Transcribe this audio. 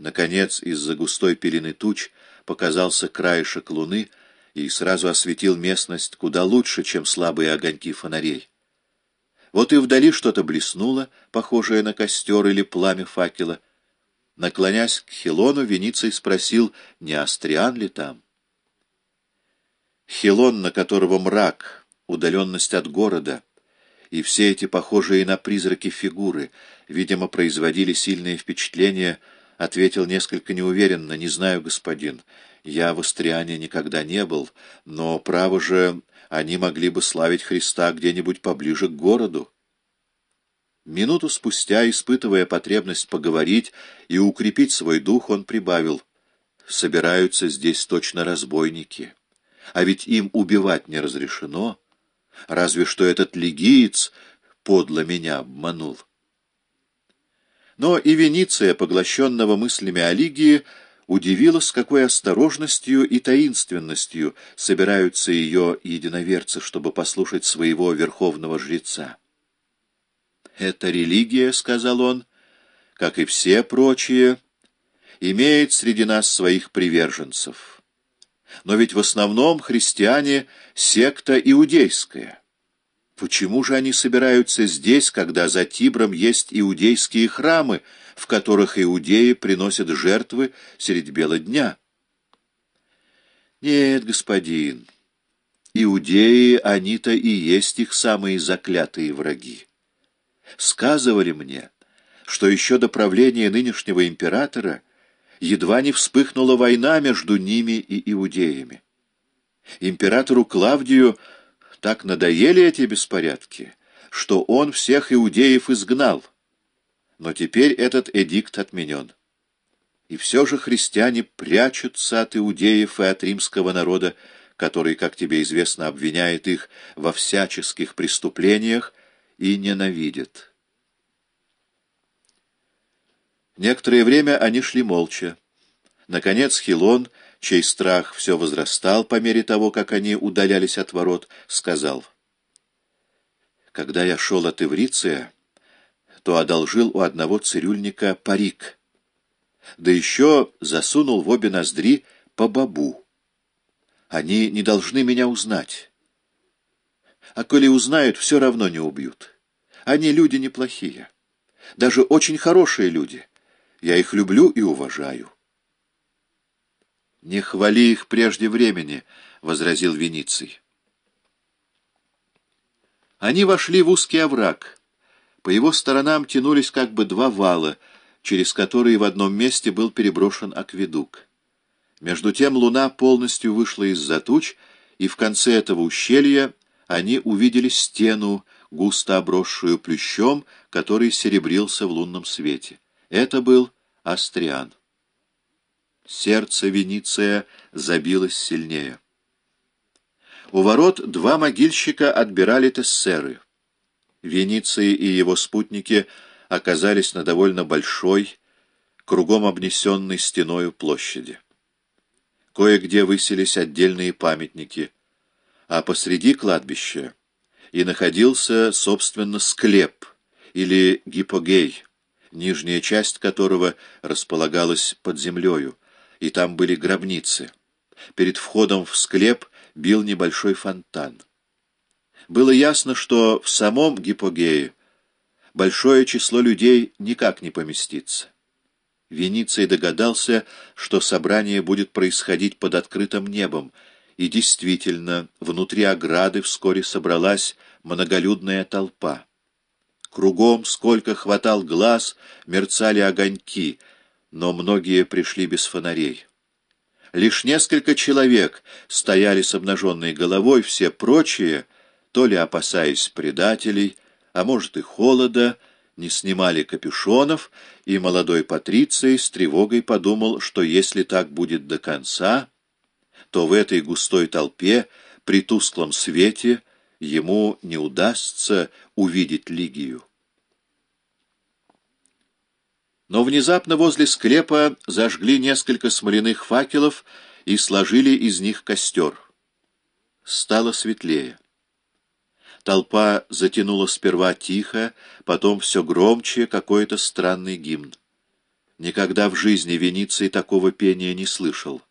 Наконец, из-за густой пелены туч показался краешек луны и сразу осветил местность куда лучше, чем слабые огоньки фонарей. Вот и вдали что-то блеснуло, похожее на костер или пламя факела. Наклонясь к Хилону, Вениций спросил, не Астриан ли там. Хилон, на которого мрак, удаленность от города — и все эти похожие на призраки фигуры, видимо, производили сильное впечатление ответил несколько неуверенно, «Не знаю, господин, я в Астриане никогда не был, но, право же, они могли бы славить Христа где-нибудь поближе к городу». Минуту спустя, испытывая потребность поговорить и укрепить свой дух, он прибавил, «Собираются здесь точно разбойники, а ведь им убивать не разрешено, разве что этот легиец подло меня обманул». Но и Вениция, поглощенного мыслями о Лигии, удивила, с какой осторожностью и таинственностью собираются ее единоверцы, чтобы послушать своего верховного жреца. «Эта религия, — сказал он, — как и все прочие, имеет среди нас своих приверженцев. Но ведь в основном христиане — секта иудейская». Почему же они собираются здесь, когда за Тибром есть иудейские храмы, в которых иудеи приносят жертвы средь бела дня? Нет, господин, иудеи, они-то и есть их самые заклятые враги. Сказывали мне, что еще до правления нынешнего императора едва не вспыхнула война между ними и иудеями. Императору Клавдию так надоели эти беспорядки, что он всех иудеев изгнал. Но теперь этот эдикт отменен. И все же христиане прячутся от иудеев и от римского народа, который, как тебе известно, обвиняет их во всяческих преступлениях и ненавидит. Некоторое время они шли молча. Наконец Хилон чей страх все возрастал по мере того, как они удалялись от ворот, сказал, «Когда я шел от Ивриция, то одолжил у одного цирюльника парик, да еще засунул в обе ноздри по бабу. Они не должны меня узнать. А коли узнают, все равно не убьют. Они люди неплохие, даже очень хорошие люди. Я их люблю и уважаю». «Не хвали их прежде времени», — возразил Вениций. Они вошли в узкий овраг. По его сторонам тянулись как бы два вала, через которые в одном месте был переброшен акведук. Между тем луна полностью вышла из-за туч, и в конце этого ущелья они увидели стену, густо обросшую плющом, который серебрился в лунном свете. Это был Астриан. Сердце Вениция забилось сильнее. У ворот два могильщика отбирали тессеры. Вениций и его спутники оказались на довольно большой, кругом обнесенной стеною площади. Кое-где высились отдельные памятники, а посреди кладбища и находился, собственно, склеп или гипогей, нижняя часть которого располагалась под землею, и там были гробницы. Перед входом в склеп бил небольшой фонтан. Было ясно, что в самом гипогее большое число людей никак не поместится. Вениций догадался, что собрание будет происходить под открытым небом, и действительно, внутри ограды вскоре собралась многолюдная толпа. Кругом, сколько хватал глаз, мерцали огоньки — но многие пришли без фонарей. Лишь несколько человек стояли с обнаженной головой, все прочие, то ли опасаясь предателей, а может и холода, не снимали капюшонов, и молодой Патриций с тревогой подумал, что если так будет до конца, то в этой густой толпе, при тусклом свете, ему не удастся увидеть Лигию. Но внезапно возле склепа зажгли несколько смоляных факелов и сложили из них костер. Стало светлее. Толпа затянула сперва тихо, потом все громче какой-то странный гимн. Никогда в жизни Вениций такого пения не слышал.